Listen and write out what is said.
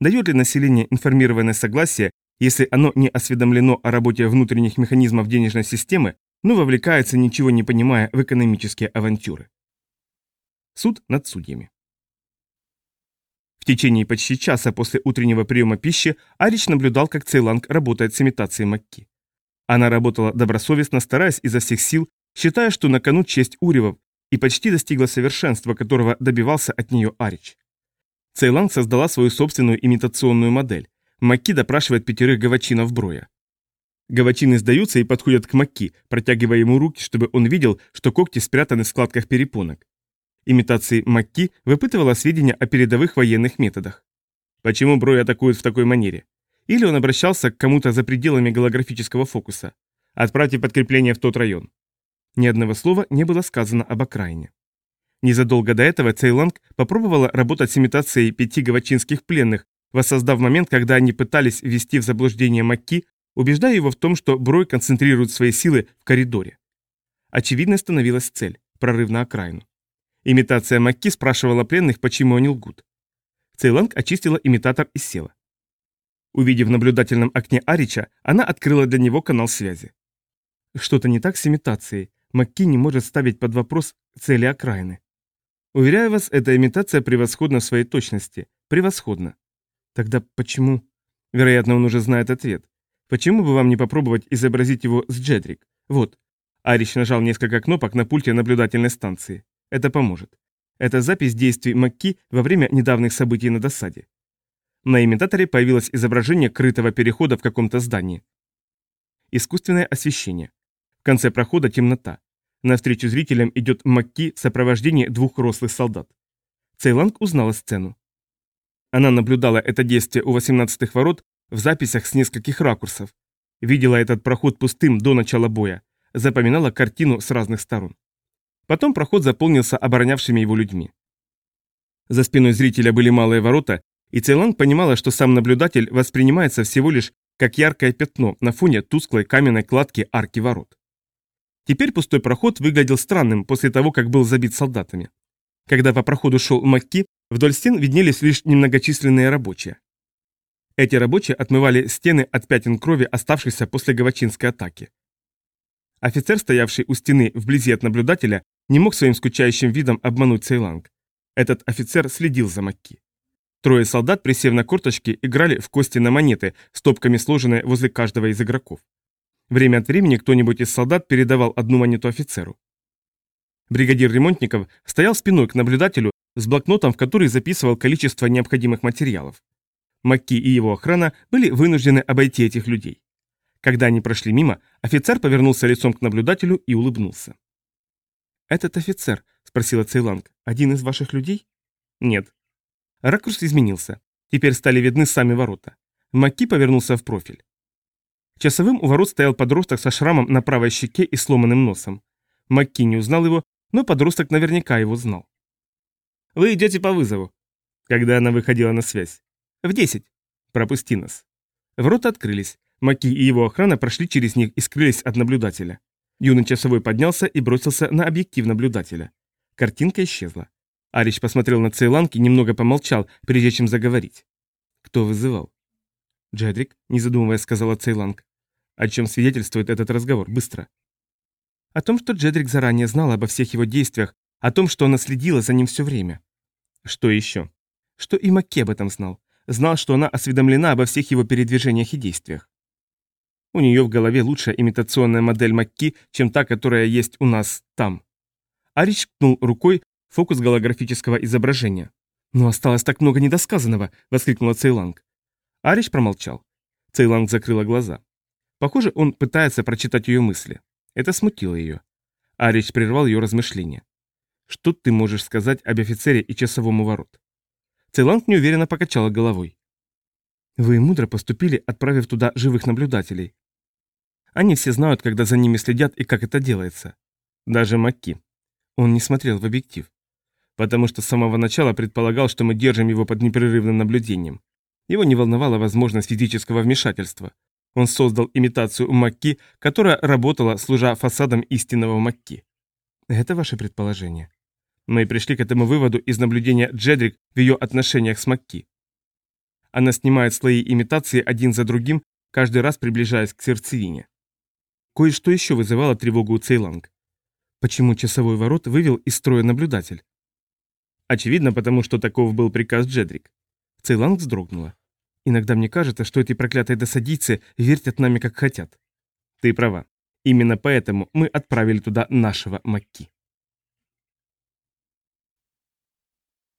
Дает ли население информированное согласие, если оно не осведомлено о работе внутренних механизмов денежной системы, но вовлекается, ничего не понимая, в экономические авантюры? Суд над судьями. В течение почти часа после утреннего приема пищи Арич наблюдал, как Цейланг работает с имитацией Макки. Она работала добросовестно, стараясь изо всех сил, считая, что на кону честь Уревов, и почти достигла совершенства, которого добивался от нее Арич. Цейланг создала свою собственную имитационную модель. Макки допрашивает пятерых гавачинов Броя. Гавачины сдаются и подходят к Макки, протягивая ему руки, чтобы он видел, что когти спрятаны в складках перепонок. Имитации Макки выпытывала сведения о передовых военных методах. Почему Брой атакует в такой манере? Или он обращался к кому-то за пределами голографического фокуса. Отправьте подкрепление в тот район. Ни одного слова не было сказано об окраине. Незадолго до этого Цейланг попробовала работать с имитацией пяти гавачинских пленных, воссоздав момент, когда они пытались ввести в заблуждение Макки, убеждая его в том, что Брой концентрирует свои силы в коридоре. Очевидной становилась цель – прорыв на окраину. Имитация Макки спрашивала пленных, почему они лгут. Цейланг очистила имитатор и села. Увидев в наблюдательном окне Арича, она открыла для него канал связи. Что-то не так с имитацией. Макки не может ставить под вопрос цели окраины. Уверяю вас, эта имитация превосходна в своей точности. Превосходна. Тогда почему? Вероятно, он уже знает ответ. Почему бы вам не попробовать изобразить его с Джедрик? Вот. Арич нажал несколько кнопок на пульте наблюдательной станции. Это поможет. Это запись действий Макки во время недавних событий на досаде. На имитаторе появилось изображение крытого перехода в каком-то здании. Искусственное освещение. В конце прохода темнота. Навстречу зрителям идет Макки в сопровождении двух рослых солдат. Цейланг узнала сцену. Она наблюдала это действие у 18-х ворот в записях с нескольких ракурсов. Видела этот проход пустым до начала боя. Запоминала картину с разных сторон. Потом проход заполнился оборонявшими его людьми. За спиной зрителя были малые ворота, и Цейланг понимала, что сам наблюдатель воспринимается всего лишь как яркое пятно на фоне тусклой каменной кладки арки ворот. Теперь пустой проход выглядел странным после того, как был забит солдатами. Когда по проходу шел Макки, вдоль стен виднелись лишь немногочисленные рабочие. Эти рабочие отмывали стены от пятен крови, оставшихся после гавачинской атаки. Офицер, стоявший у стены вблизи от наблюдателя, не мог своим скучающим видом обмануть Цейланг. Этот офицер следил за Макки. Трое солдат, присев на корточки, играли в кости на монеты, стопками сложенные возле каждого из игроков. Время от времени кто-нибудь из солдат передавал одну монету офицеру. Бригадир ремонтников стоял спиной к наблюдателю с блокнотом, в который записывал количество необходимых материалов. Макки и его охрана были вынуждены обойти этих людей. Когда они прошли мимо, офицер повернулся лицом к наблюдателю и улыбнулся. «Этот офицер?» – спросила Цейланг. «Один из ваших людей?» «Нет». Ракурс изменился. Теперь стали видны сами ворота. Макки повернулся в профиль. Часовым у ворот стоял подросток со шрамом на правой щеке и сломанным носом. Макки не узнал его, но подросток наверняка его знал. «Вы идете по вызову». Когда она выходила на связь. «В десять. Пропусти нас». Ворота открылись. Маки и его охрана прошли через них и скрылись от наблюдателя. Юный часовой поднялся и бросился на объектив наблюдателя. Картинка исчезла. Арич посмотрел на Цейланг и немного помолчал, прежде чем заговорить. Кто вызывал? Джедрик, не задумываясь, сказала Цейланг. О чем свидетельствует этот разговор? Быстро. О том, что Джедрик заранее знал обо всех его действиях, о том, что она следила за ним все время. Что еще? Что и Макке об этом знал. Знал, что она осведомлена обо всех его передвижениях и действиях. У нее в голове лучшая имитационная модель Макки, чем та, которая есть у нас там. Арич ткнул рукой фокус голографического изображения. «Но осталось так много недосказанного!» — воскликнула Цейланг. Арич промолчал. Цейланг закрыла глаза. Похоже, он пытается прочитать ее мысли. Это смутило ее. Арич прервал ее размышления. «Что ты можешь сказать об офицере и часовом у ворот?» Цейланг неуверенно покачала головой. «Вы мудро поступили, отправив туда живых наблюдателей. Они все знают, когда за ними следят и как это делается. Даже Макки. Он не смотрел в объектив. Потому что с самого начала предполагал, что мы держим его под непрерывным наблюдением. Его не волновала возможность физического вмешательства. Он создал имитацию Макки, которая работала, служа фасадом истинного Макки. Это ваше предположение? Мы пришли к этому выводу из наблюдения Джедрик в ее отношениях с Макки. Она снимает слои имитации один за другим, каждый раз приближаясь к сердцевине. Кое-что еще вызывало тревогу у Цейланг. Почему часовой ворот вывел из строя наблюдатель? Очевидно, потому что таков был приказ Джедрик. Цейланг вздрогнула. Иногда мне кажется, что эти проклятые досадийцы вертят нами как хотят. Ты права. Именно поэтому мы отправили туда нашего Макки.